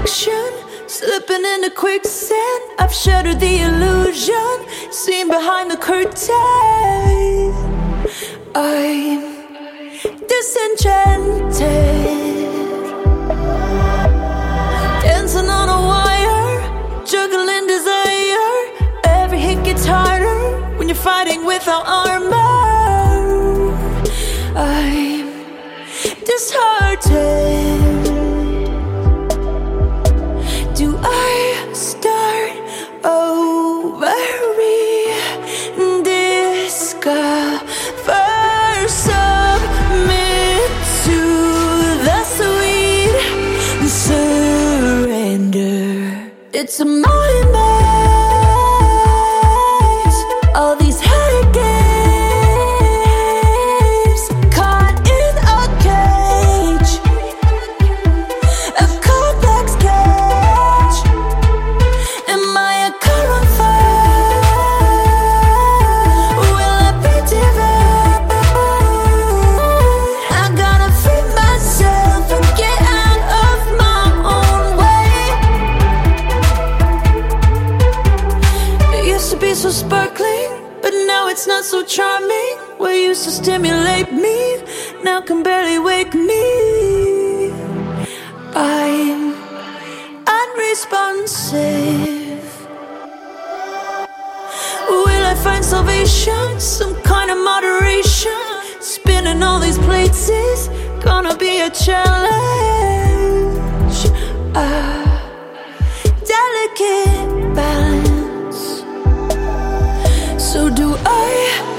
reflection, slipping into quicksand. I've shattered the illusion, seen behind the curtain. I'm disenchanted, dancing on a wire, juggling desire. Every hit gets harder when you're fighting without armor. I'm disheartened. It's a mind charming. What used to stimulate me now can barely wake me. I'm unresponsive. Will I find salvation? Some kind of moderation? Spinning all these plates is gonna be a challenge. A delicate balance. So do I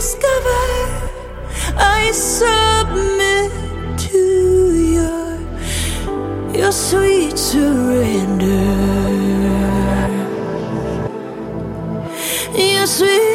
discover I submit to your your sweet surrender. Your sweet